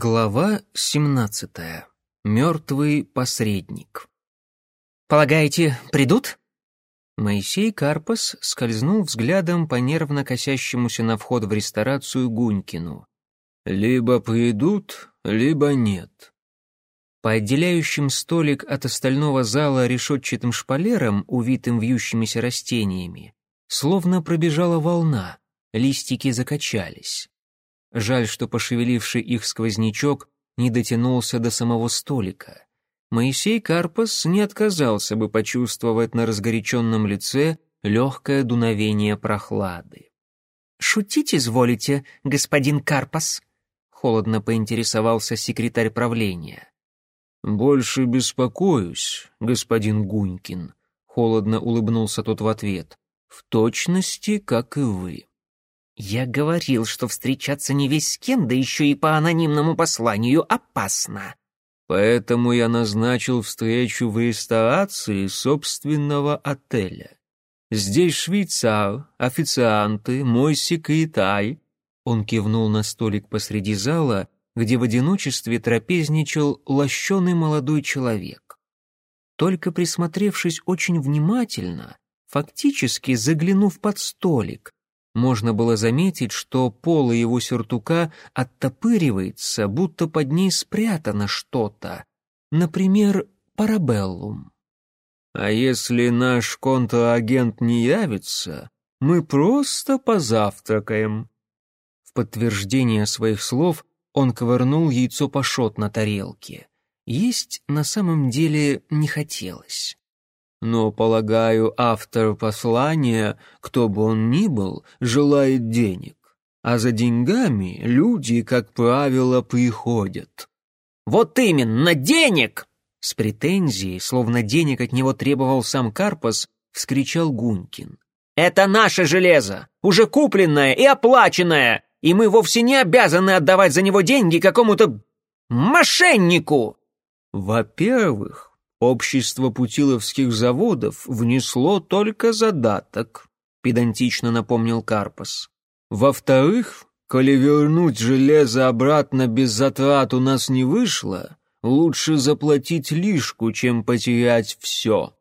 Глава 17. Мертвый посредник. «Полагаете, придут?» Моисей Карпас скользнул взглядом по нервно косящемуся на вход в ресторацию Гунькину. «Либо придут, либо нет». По отделяющим столик от остального зала решетчатым шпалерам, увитым вьющимися растениями, словно пробежала волна, листики закачались. Жаль, что пошевеливший их сквознячок не дотянулся до самого столика. Моисей Карпас не отказался бы почувствовать на разгоряченном лице легкое дуновение прохлады. «Шутить изволите, господин Карпас?» — холодно поинтересовался секретарь правления. «Больше беспокоюсь, господин Гунькин», — холодно улыбнулся тот в ответ, — «в точности, как и вы». «Я говорил, что встречаться не весь с кем, да еще и по анонимному посланию опасно». «Поэтому я назначил встречу в ресторации собственного отеля. Здесь швейцар, официанты, мой секретарь». Он кивнул на столик посреди зала, где в одиночестве трапезничал лощеный молодой человек. Только присмотревшись очень внимательно, фактически заглянув под столик, можно было заметить, что полы его сюртука оттопыривается, будто под ней спрятано что-то. Например, парабеллум. «А если наш контрагент не явится, мы просто позавтракаем». В подтверждение своих слов он ковырнул яйцо пашот на тарелке. Есть на самом деле не хотелось. Но, полагаю, автор послания, кто бы он ни был, желает денег. А за деньгами люди, как правило, приходят. «Вот именно, денег!» С претензией, словно денег от него требовал сам Карпас, вскричал Гунькин. «Это наше железо, уже купленное и оплаченное, и мы вовсе не обязаны отдавать за него деньги какому-то мошеннику!» «Во-первых, Общество путиловских заводов внесло только задаток, педантично напомнил Карпас. Во-вторых, коли вернуть железо обратно без затрат у нас не вышло, лучше заплатить лишку, чем потерять все.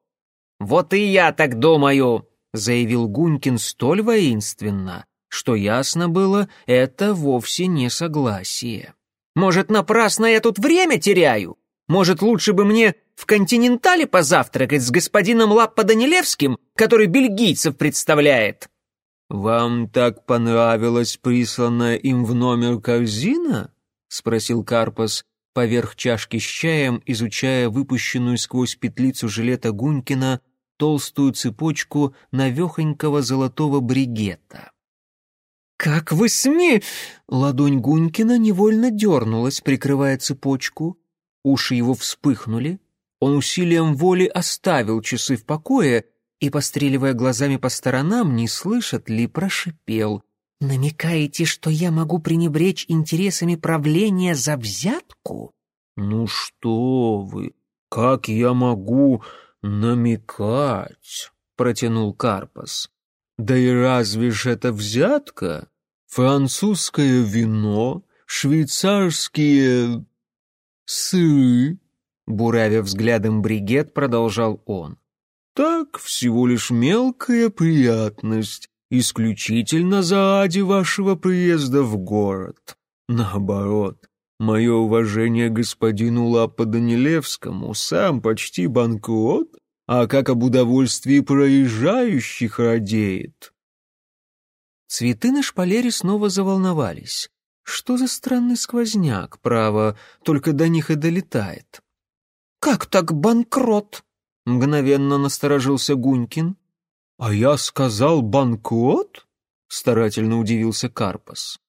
Вот и я так думаю, заявил Гунькин столь воинственно, что ясно было, это вовсе не согласие. Может, напрасно я тут время теряю? Может, лучше бы мне в «Континентале» позавтракать с господином Лаппо-Данилевским, который бельгийцев представляет?» «Вам так понравилась присланная им в номер корзина?» — спросил Карпас, поверх чашки с чаем, изучая выпущенную сквозь петлицу жилета Гунькина толстую цепочку навехонького золотого бригета. «Как вы сме...» Ладонь Гунькина невольно дернулась, прикрывая цепочку. Уши его вспыхнули, он усилием воли оставил часы в покое и, постреливая глазами по сторонам, не слышат ли, прошипел. «Намекаете, что я могу пренебречь интересами правления за взятку?» «Ну что вы, как я могу намекать?» — протянул Карпас. «Да и разве ж это взятка? Французское вино, швейцарские сыры, Буравя взглядом бригет, продолжал он. «Так, всего лишь мелкая приятность, исключительно заради вашего приезда в город. Наоборот, мое уважение господину Лапа-Данилевскому, сам почти банкрот, а как об удовольствии проезжающих радеет». Цветы на шпалере снова заволновались. Что за странный сквозняк, право, только до них и долетает. «Как так банкрот?» — мгновенно насторожился Гунькин. «А я сказал банкрот?» — старательно удивился Карпас.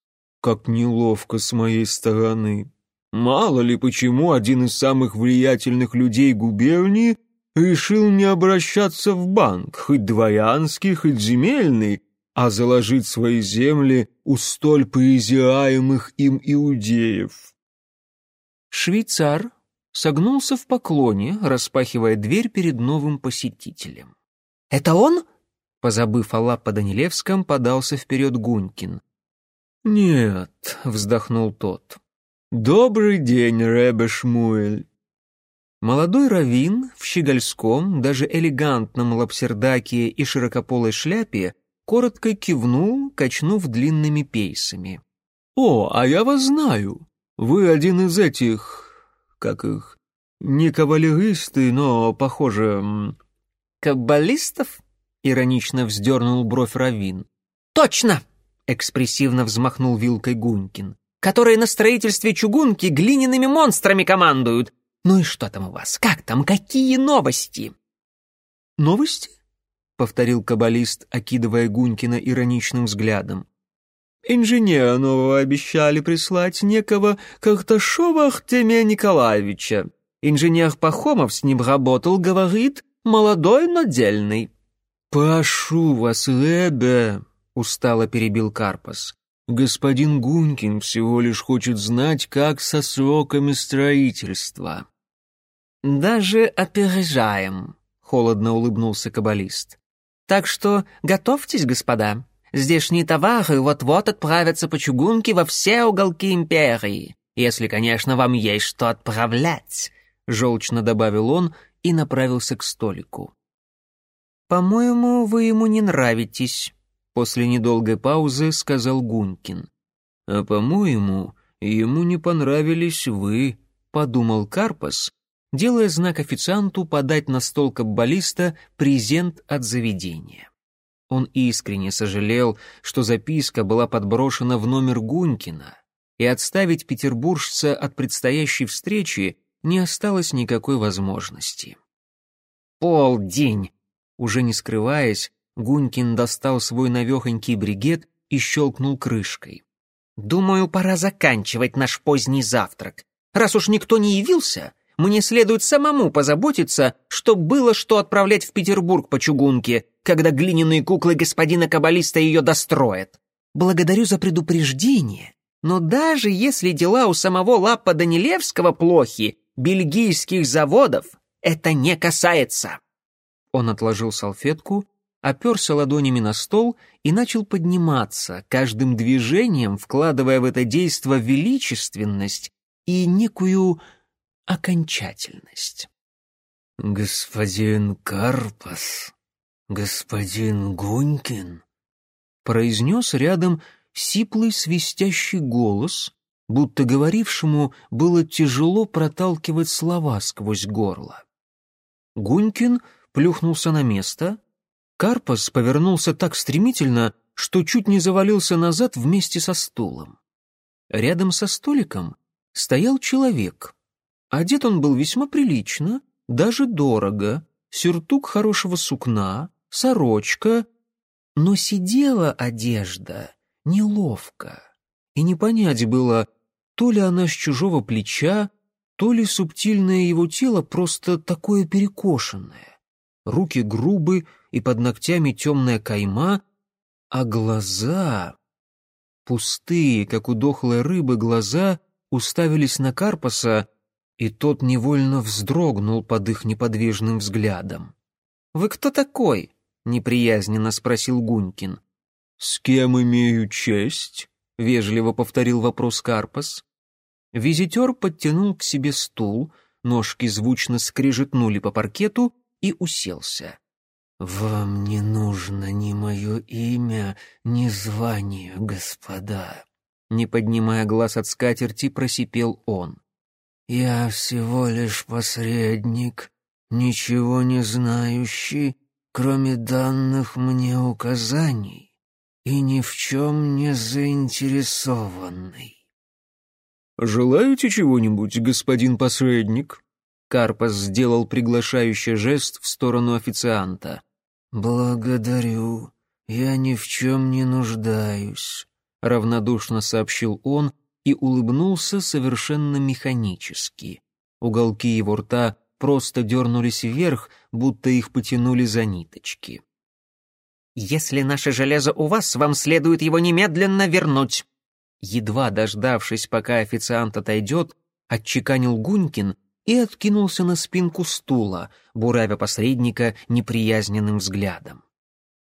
«Как неловко с моей стороны. Мало ли почему один из самых влиятельных людей губернии решил не обращаться в банк, хоть дворянский, хоть земельный, а заложить свои земли у столь презираемых им иудеев». Швейцар согнулся в поклоне, распахивая дверь перед новым посетителем. «Это он?» Позабыв о Лаппо-Данилевском, подался вперед Гунькин. «Нет», — вздохнул тот, «Добрый день, Ребе Шмуэль». Молодой раввин в щегольском, даже элегантном лапсердаке и широкополой шляпе коротко кивнул, качнув длинными пейсами. «О, а я вас знаю. Вы один из этих... как их... не кавалеристы, но, похоже...» «Каббалистов?» — иронично вздернул бровь раввин. «Точно!» — экспрессивно взмахнул вилкой Гунькин. «Которые на строительстве чугунки глиняными монстрами командуют. Ну и что там у вас? Как там? Какие новости?» «Новости?» — повторил каббалист, окидывая Гунькина ироничным взглядом. «Инженера нового обещали прислать некого Карташова Артемия Николаевича. Инженер Пахомов с ним работал, говорит, молодой, но дельный». «Прошу вас, Ребе», — устало перебил Карпас. «Господин Гунькин всего лишь хочет знать, как со сроками строительства». «Даже опережаем», — холодно улыбнулся каббалист. «Так что готовьтесь, господа. Здешние товары вот-вот отправятся по чугунке во все уголки империи, если, конечно, вам есть что отправлять», — желчно добавил он и направился к столику. «По-моему, вы ему не нравитесь», — после недолгой паузы сказал Гунькин. «А по-моему, ему не понравились вы», — подумал Карпас, делая знак официанту подать на стол каббалиста презент от заведения. Он искренне сожалел, что записка была подброшена в номер Гунькина, и отставить петербуржца от предстоящей встречи не осталось никакой возможности. «Полдень!» Уже не скрываясь, Гунькин достал свой навехонький бригет и щелкнул крышкой. «Думаю, пора заканчивать наш поздний завтрак. Раз уж никто не явился, мне следует самому позаботиться, чтоб было что отправлять в Петербург по чугунке, когда глиняные куклы господина Каббалиста ее достроят. Благодарю за предупреждение, но даже если дела у самого Лаппа Данилевского плохи, бельгийских заводов это не касается». Он отложил салфетку, оперся ладонями на стол и начал подниматься, каждым движением вкладывая в это действо величественность и некую окончательность. «Господин Карпас, господин Гунькин», произнес рядом сиплый свистящий голос, будто говорившему было тяжело проталкивать слова сквозь горло. Гунькин — плюхнулся на место. Карпас повернулся так стремительно, что чуть не завалился назад вместе со стулом. Рядом со столиком стоял человек. Одет он был весьма прилично, даже дорого, сюртук хорошего сукна, сорочка, но сидела одежда неловко, и не понять было, то ли она с чужого плеча, то ли субтильное его тело просто такое перекошенное. Руки грубы и под ногтями темная кайма, а глаза... Пустые, как у дохлой рыбы, глаза уставились на Карпаса, и тот невольно вздрогнул под их неподвижным взглядом. «Вы кто такой?» — неприязненно спросил Гунькин. «С кем имею честь?» — вежливо повторил вопрос Карпас. Визитер подтянул к себе стул, ножки звучно скрижетнули по паркету, и уселся. «Вам не нужно ни мое имя, ни звание, господа», — не поднимая глаз от скатерти, просипел он. «Я всего лишь посредник, ничего не знающий, кроме данных мне указаний, и ни в чем не заинтересованный». «Желаете чего-нибудь, господин посредник?» Карпас сделал приглашающий жест в сторону официанта. «Благодарю. Я ни в чем не нуждаюсь», — равнодушно сообщил он и улыбнулся совершенно механически. Уголки его рта просто дернулись вверх, будто их потянули за ниточки. «Если наше железо у вас, вам следует его немедленно вернуть». Едва дождавшись, пока официант отойдет, отчеканил Гунькин — и откинулся на спинку стула, буравя посредника неприязненным взглядом.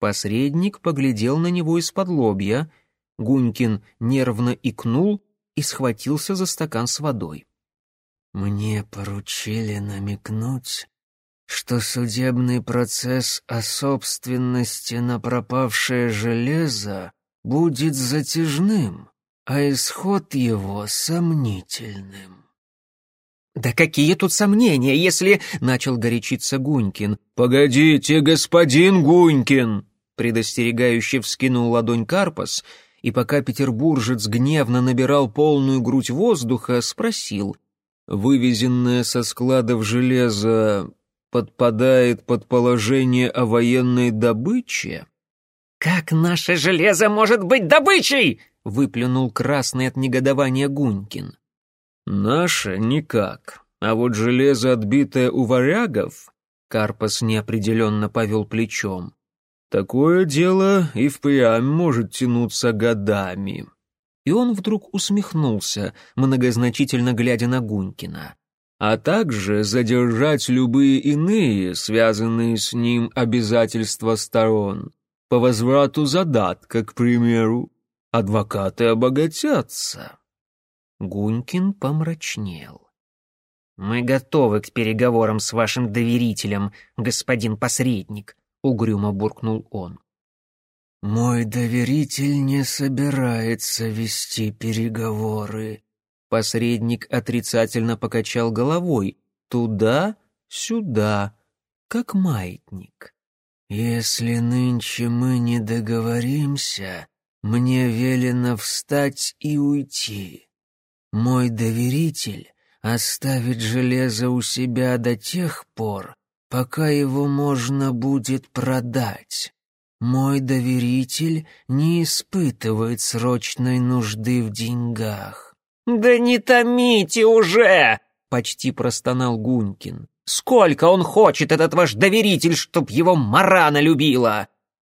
Посредник поглядел на него из-под лобья, Гунькин нервно икнул и схватился за стакан с водой. «Мне поручили намекнуть, что судебный процесс о собственности на пропавшее железо будет затяжным, а исход его сомнительным. «Да какие тут сомнения, если...» — начал горячиться Гунькин. «Погодите, господин Гунькин!» — предостерегающе вскинул ладонь Карпас, и пока петербуржец гневно набирал полную грудь воздуха, спросил. «Вывезенное со складов железо подпадает под положение о военной добыче?» «Как наше железо может быть добычей?» — выплюнул красный от негодования Гунькин. «Наше никак, а вот железо, отбитое у варягов...» Карпас неопределенно повел плечом. «Такое дело и впрямь может тянуться годами». И он вдруг усмехнулся, многозначительно глядя на Гунькина а также задержать любые иные, связанные с ним обязательства сторон. По возврату задатка, к примеру, адвокаты обогатятся. Гунькин помрачнел. «Мы готовы к переговорам с вашим доверителем, господин посредник», — угрюмо буркнул он. «Мой доверитель не собирается вести переговоры», Посредник отрицательно покачал головой. Туда, сюда, как маятник. «Если нынче мы не договоримся, мне велено встать и уйти. Мой доверитель оставит железо у себя до тех пор, пока его можно будет продать. Мой доверитель не испытывает срочной нужды в деньгах. «Да не томите уже!» — почти простонал Гунькин. «Сколько он хочет, этот ваш доверитель, чтоб его Марана любила!»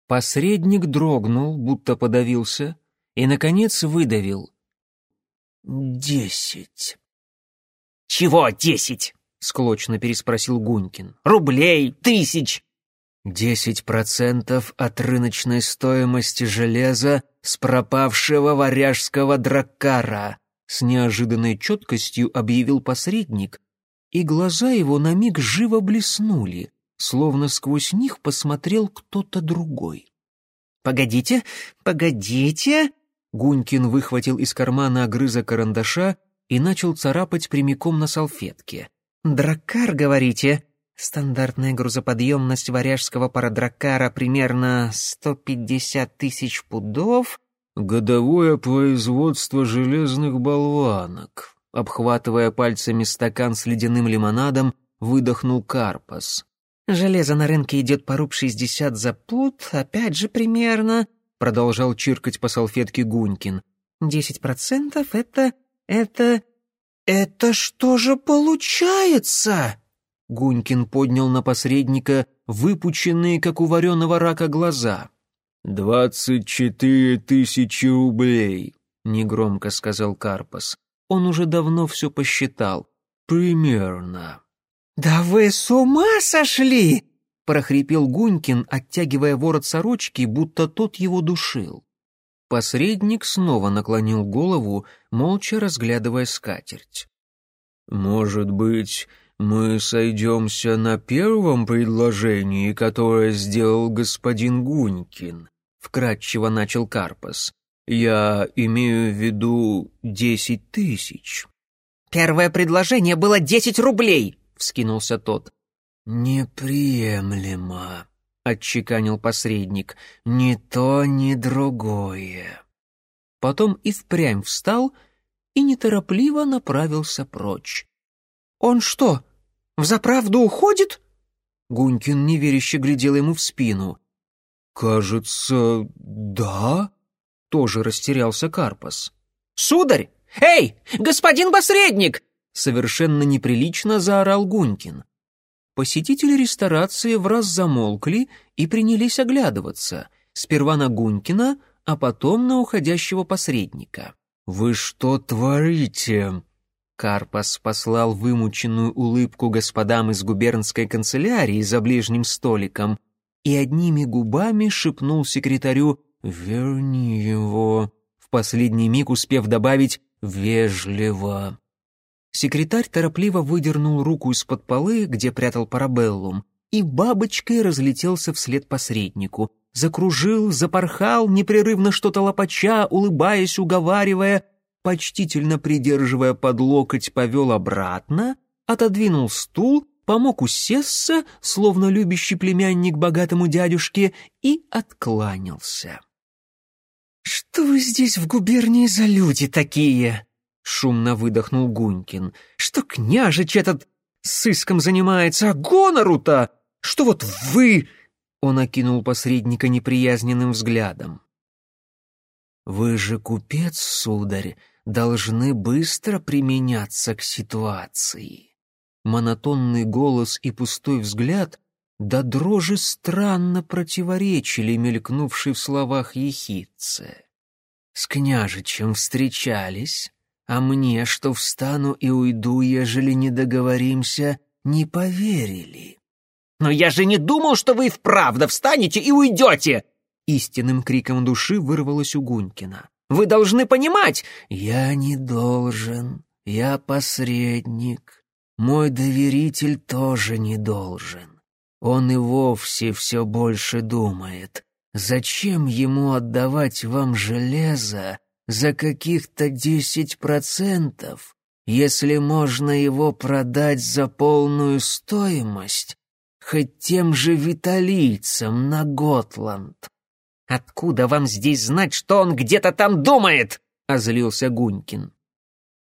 Посредник дрогнул, будто подавился, и, наконец, выдавил. «Десять». «Чего десять?» — склочно переспросил Гунькин. «Рублей, тысяч!» «Десять процентов от рыночной стоимости железа с пропавшего варяжского драккара», с неожиданной четкостью объявил посредник, и глаза его на миг живо блеснули, словно сквозь них посмотрел кто-то другой. «Погодите, погодите!» Гунькин выхватил из кармана огрызок карандаша и начал царапать прямиком на салфетке. «Драккар, говорите?» Стандартная грузоподъемность варяжского парадракара примерно 150 тысяч пудов, «Годовое производство железных болванок», — обхватывая пальцами стакан с ледяным лимонадом, выдохнул Карпас. «Железо на рынке идет по руб шестьдесят за пуд, опять же примерно», — продолжал чиркать по салфетке Гунькин. «Десять процентов — это... это... это что же получается?» Гунькин поднял на посредника выпученные, как у вареного рака, глаза. «Двадцать четыре тысячи рублей», — негромко сказал Карпас. Он уже давно все посчитал. «Примерно». «Да вы с ума сошли!» — прохрипел Гунькин, оттягивая ворот сорочки, будто тот его душил. Посредник снова наклонил голову, молча разглядывая скатерть. «Может быть, мы сойдемся на первом предложении, которое сделал господин Гунькин?» — вкратчиво начал Карпас. «Я имею в виду десять тысяч». «Первое предложение было десять рублей!» — вскинулся тот. «Неприемлемо», — отчеканил посредник. «Ни то, ни другое». Потом и впрямь встал и неторопливо направился прочь. «Он что, взаправду уходит?» Гунькин неверяще глядел ему в спину. «Кажется, да?» — тоже растерялся Карпас. «Сударь! Эй, господин посредник!» — совершенно неприлично заорал Гунькин. Посетители ресторации в раз замолкли и принялись оглядываться, сперва на Гунькина, а потом на уходящего посредника. «Вы что творите?» Карпас послал вымученную улыбку господам из губернской канцелярии за ближним столиком — и одними губами шепнул секретарю «Верни его», в последний миг успев добавить вежливо». Секретарь торопливо выдернул руку из-под полы, где прятал парабеллум, и бабочкой разлетелся вслед посреднику. Закружил, запорхал, непрерывно что-то лопача, улыбаясь, уговаривая, почтительно придерживая под локоть, повел обратно, отодвинул стул, помог усесться, словно любящий племянник богатому дядюшке, и откланялся. «Что вы здесь в губернии за люди такие?» — шумно выдохнул Гунькин. «Что княжич этот сыском занимается, а гонору-то? Что вот вы...» Он окинул посредника неприязненным взглядом. «Вы же купец, сударь, должны быстро применяться к ситуации». Монотонный голос и пустой взгляд до дрожи странно противоречили мелькнувшей в словах ехидце. «С княжичем встречались, а мне, что встану и уйду, ежели не договоримся, не поверили». «Но я же не думал, что вы и вправду встанете и уйдете!» Истинным криком души вырвалось у Гунькина. «Вы должны понимать!» «Я не должен. Я посредник. Мой доверитель тоже не должен. Он и вовсе все больше думает. Зачем ему отдавать вам железо за каких-то десять процентов, если можно его продать за полную стоимость хоть тем же виталийцам на Готланд. «Откуда вам здесь знать, что он где-то там думает?» — озлился Гунькин.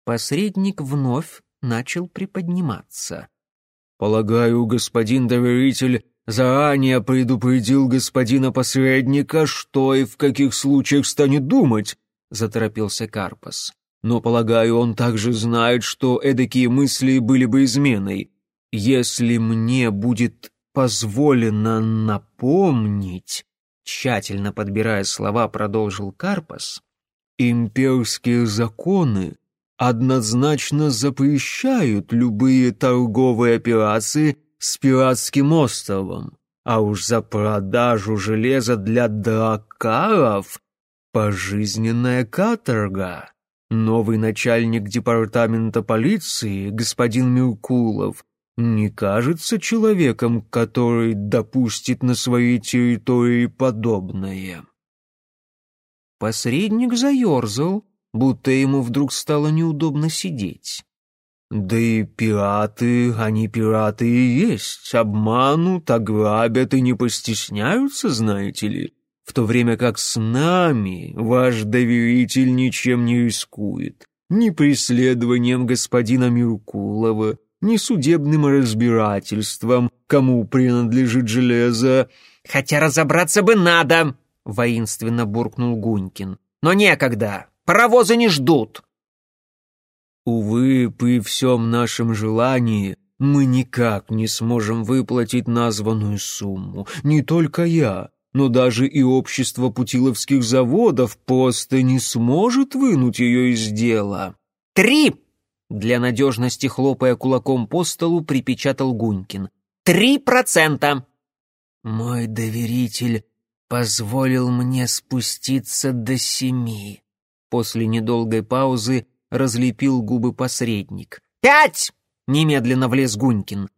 Посредник вновь начал приподниматься. «Полагаю, господин доверитель заранее предупредил господина посредника, что и в каких случаях станет думать», — заторопился Карпас. «Но, полагаю, он также знает, что эдакие мысли были бы изменой. «Если мне будет позволено напомнить», тщательно подбирая слова, продолжил Карпас, «имперские законы однозначно запрещают любые торговые операции с пиратским островом, а уж за продажу железа для дракаров пожизненная каторга». Новый начальник департамента полиции, господин Миркулов, не кажется человеком, который допустит на своей территории подобное. Посредник заерзал, будто ему вдруг стало неудобно сидеть. Да и пираты, они пираты и есть, обманут, ограбят и не постесняются, знаете ли, в то время как с нами ваш доверитель ничем не рискует, ни преследованием господина Миркулова, ни судебным разбирательством, кому принадлежит железо. «Хотя разобраться бы надо!» — воинственно буркнул Гунькин. «Но некогда! Паровозы не ждут!» «Увы, при всем нашем желании мы никак не сможем выплатить названную сумму. Не только я, но даже и общество путиловских заводов просто не сможет вынуть ее из дела». «Три!» Для надежности, хлопая кулаком по столу, припечатал Гунькин. «Три процента!» «Мой доверитель позволил мне спуститься до семи». После недолгой паузы разлепил губы посредник. «Пять!» — немедленно влез Гунькин.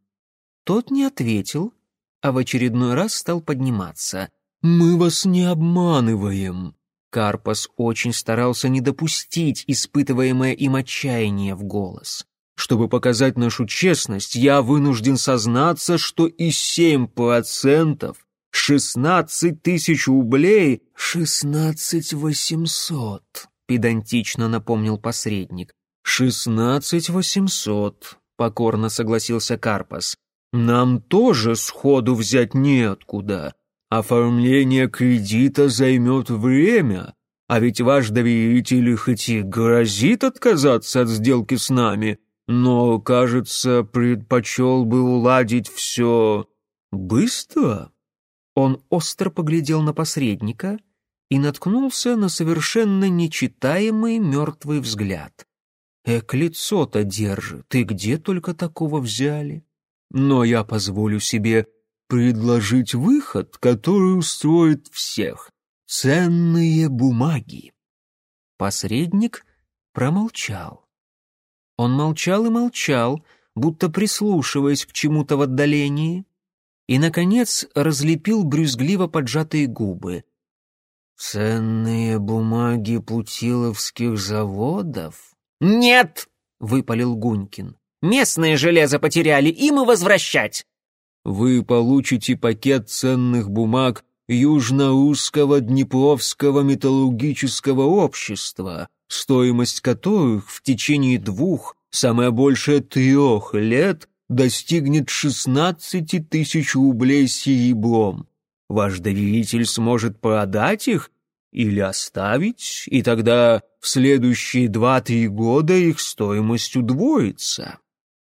Тот не ответил, а в очередной раз стал подниматься. «Мы вас не обманываем. Карпас очень старался не допустить испытываемое им отчаяние в голос. Чтобы показать нашу честность, я вынужден сознаться, что и семь процентов, шестнадцать тысяч рублей, шестнадцать восемьсот, педантично напомнил посредник. Шестнадцать восемьсот, покорно согласился Карпас. Нам тоже сходу взять неоткуда. Оформление кредита займет время, а ведь ваш доверитель хоть и грозит отказаться от сделки с нами, но, кажется, предпочел бы уладить все быстро. Он остро поглядел на посредника и наткнулся на совершенно нечитаемый мертвый взгляд. Эк, лицо-то держит, и где только такого взяли? Но я позволю себе предложить выход, который устроит всех. Ценные бумаги. Посредник промолчал. Он молчал и молчал, будто прислушиваясь к чему-то в отдалении, и, наконец, разлепил брюзгливо поджатые губы. «Ценные бумаги путиловских заводов?» «Нет!» — выпалил Гунькин. «Местное железо потеряли, им и возвращать!» «Вы получите пакет ценных бумаг Южноузского Днепровского металлургического общества, стоимость которых в течение двух, самое большее трех лет достигнет 16 тысяч рублей серебром. Ваш доверитель сможет продать их или оставить, и тогда в следующие два-три года их стоимость удвоится.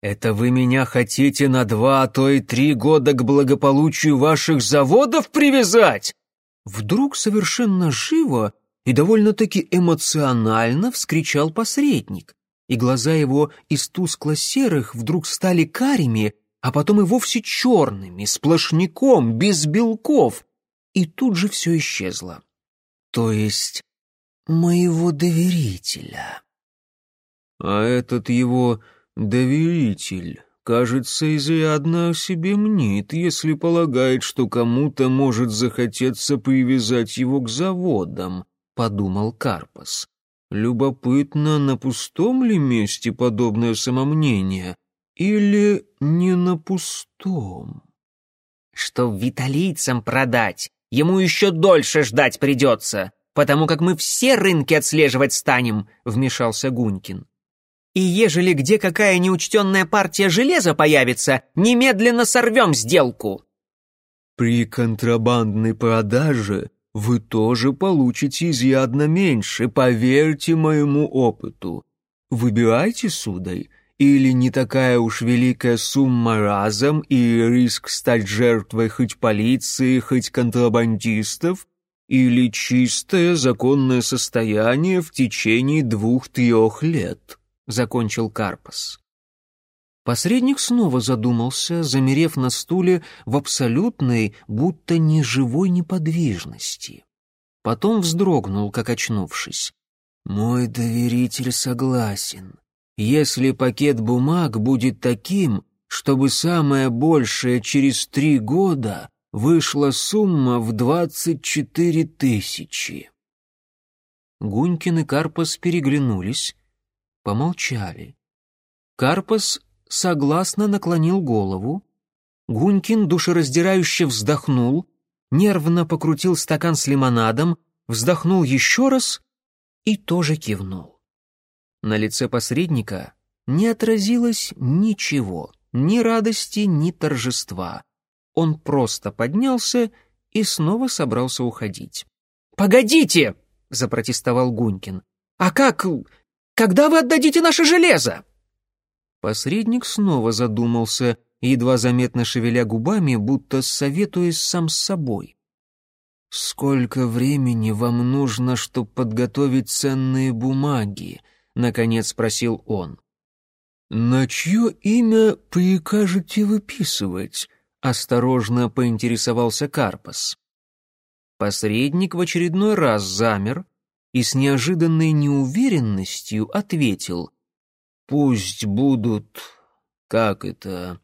Это вы меня хотите на два, а то и три года к благополучию ваших заводов привязать? Вдруг совершенно живо и довольно-таки эмоционально вскричал посредник, и глаза его из тускло-серых вдруг стали карими, а потом и вовсе черными, сплошняком, без белков, и тут же все исчезло. То есть моего доверителя. А этот его доверитель, кажется, изрядно о себе мнит, если полагает, что кому-то может захотеться привязать его к заводам, подумал Карпас. Любопытно, на пустом ли месте подобное самомнение или не на пустом? Что виталийцам продать, ему еще дольше ждать придется, потому как мы все рынки отслеживать станем, вмешался Гунькин. И ежели где какая неучтенная партия железа появится, немедленно сорвем сделку. При контрабандной продаже вы тоже получите изрядно меньше, поверьте моему опыту. Выбирайте, сударь, или не такая уж великая сумма разом и риск стать жертвой хоть полиции, хоть контрабандистов, или чистое законное состояние в течение двух-трех лет, — закончил Карпас. Посредник снова задумался, замерев на стуле в абсолютной, будто неживой неподвижности. Потом вздрогнул, как очнувшись. «Мой доверитель согласен. Если пакет бумаг будет таким, чтобы самое большее через три года вышла сумма в двадцать четыре тысячи». Гунькин и Карпас переглянулись, помолчали. Карпас согласно наклонил голову. Гунькин душераздирающе вздохнул, нервно покрутил стакан с лимонадом, вздохнул еще раз и тоже кивнул. На лице посредника не отразилось ничего, ни радости, ни торжества. Он просто поднялся и снова собрался уходить. «Погодите!» — запротестовал Гунькин. «А как... Когда вы отдадите наше железо?» Посредник снова задумался, едва заметно шевеля губами, будто советуясь сам с собой. «Сколько времени вам нужно, чтобы подготовить ценные бумаги?» — наконец спросил он. «На чье имя прикажете выписывать?» — осторожно поинтересовался Карпас. Посредник в очередной раз замер и с неожиданной неуверенностью ответил — Пусть будут, как это,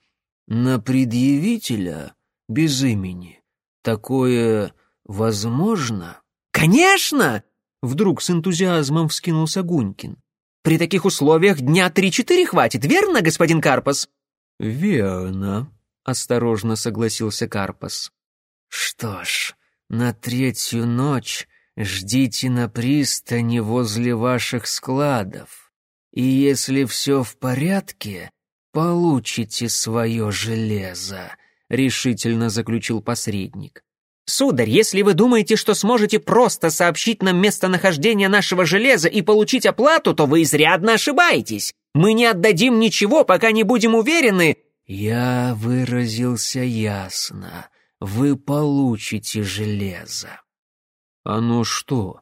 на предъявителя без имени. Такое возможно? Конечно! Вдруг с энтузиазмом вскинулся Гунькин. При таких условиях дня три-четыре хватит, верно, господин Карпас? Верно, осторожно согласился Карпас. Что ж, на третью ночь ждите на пристани возле ваших складов. И если все в порядке, получите свое железо», — решительно заключил посредник. «Сударь, если вы думаете, что сможете просто сообщить нам местонахождение нашего железа и получить оплату, то вы изрядно ошибаетесь. Мы не отдадим ничего, пока не будем уверены...» «Я выразился ясно. Вы получите железо». «Оно что,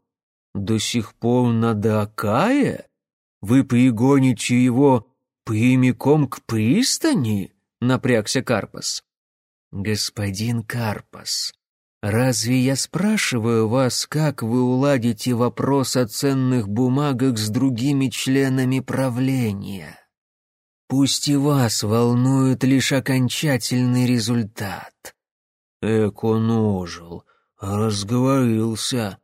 до сих пор на Дакае?» Вы пригоните его прямиком к пристани?» — напрягся Карпас. «Господин Карпас, Разве я спрашиваю вас, как вы уладите вопрос о ценных бумагах с другими членами правления? Пусть и вас волнует лишь окончательный результат. Эк, он ожил, разговорился.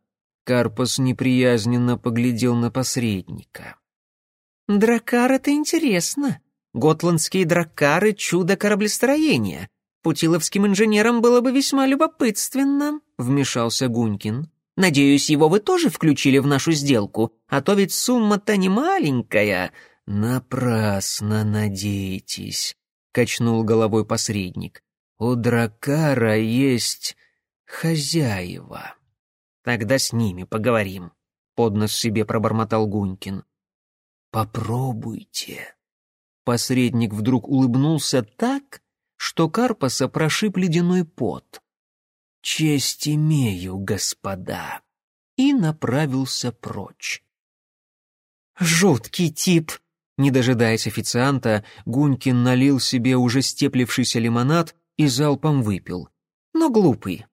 Карпас неприязненно поглядел на посредника. «Дракар — это интересно. Готландские дракары — чудо кораблестроения. Путиловским инженерам было бы весьма любопытственно», — вмешался Гунькин. «Надеюсь, его вы тоже включили в нашу сделку, а то ведь сумма-то не маленькая». «Напрасно надеетесь», — качнул головой посредник. «У дракара есть хозяева». «Тогда с ними поговорим», — поднос себе пробормотал Гунькин. «Попробуйте». Посредник вдруг улыбнулся так, что Карпаса прошиб ледяной пот. «Честь имею, господа!» и направился прочь. «Жуткий тип!» Не дожидаясь официанта, Гунькин налил себе уже степлившийся лимонад и залпом выпил. «Но глупый.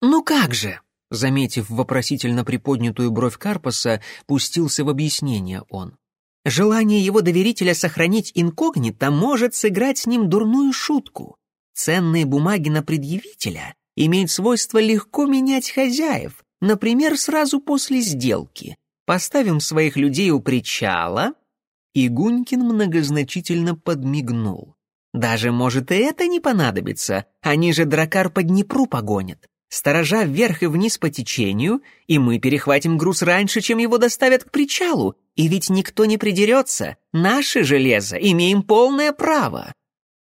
Ну как же?» Заметив вопросительно приподнятую бровь Карпаса, пустился в объяснение он. Желание его доверителя сохранить инкогнито может сыграть с ним дурную шутку. Ценные бумаги на предъявителя имеют свойство легко менять хозяев, например, сразу после сделки. Поставим своих людей у причала, и Гунькин многозначительно подмигнул. Даже, может, и это не понадобится, они же дракар по Днепру погонят. Сторожа вверх и вниз по течению, и мы перехватим груз раньше, чем его доставят к причалу, и ведь никто не придерется. Наше железо, имеем полное право».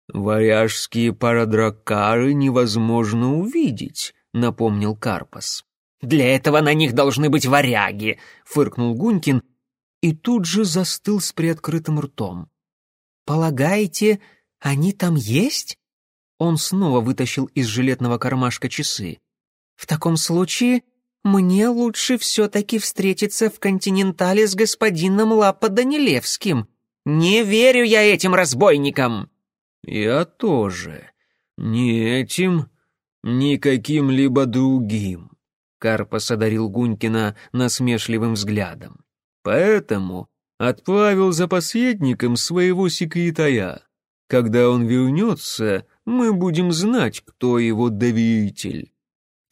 «Варяжские парадракары невозможно увидеть», — напомнил Карпас. «Для этого на них должны быть варяги», — фыркнул Гунькин и тут же застыл с приоткрытым ртом. «Полагаете, они там есть?» Он снова вытащил из жилетного кармашка часы. «В таком случае мне лучше все-таки встретиться в «Континентале» с господином Лапа Данилевским. Не верю я этим разбойникам!» «Я тоже. Не этим, ни каким-либо другим», — Карпас одарил Гунькина насмешливым взглядом. «Поэтому отправил за посредником своего секретаря. Когда он вернется, мы будем знать, кто его доверитель».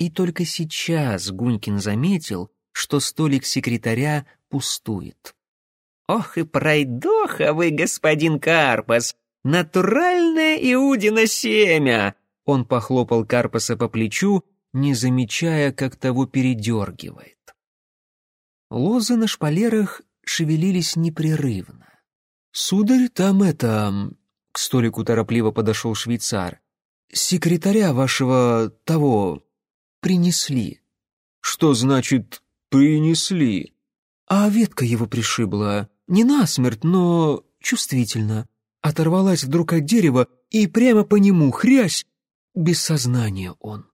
И только сейчас Гунькин заметил, что столик секретаря пустует. «Ох и пройдоха вы, господин Карпас! Натуральное Иудино семя!» Он похлопал Карпаса по плечу, не замечая, как того передергивает. Лозы на шпалерах шевелились непрерывно. «Сударь, там это...» — к столику торопливо подошел швейцар. «Секретаря вашего того принесли». «Что значит «принесли»?» А ветка его пришибла. Не насмерть, но чувствительно. Оторвалась вдруг от дерева и прямо по нему, хрясь. Без сознания он.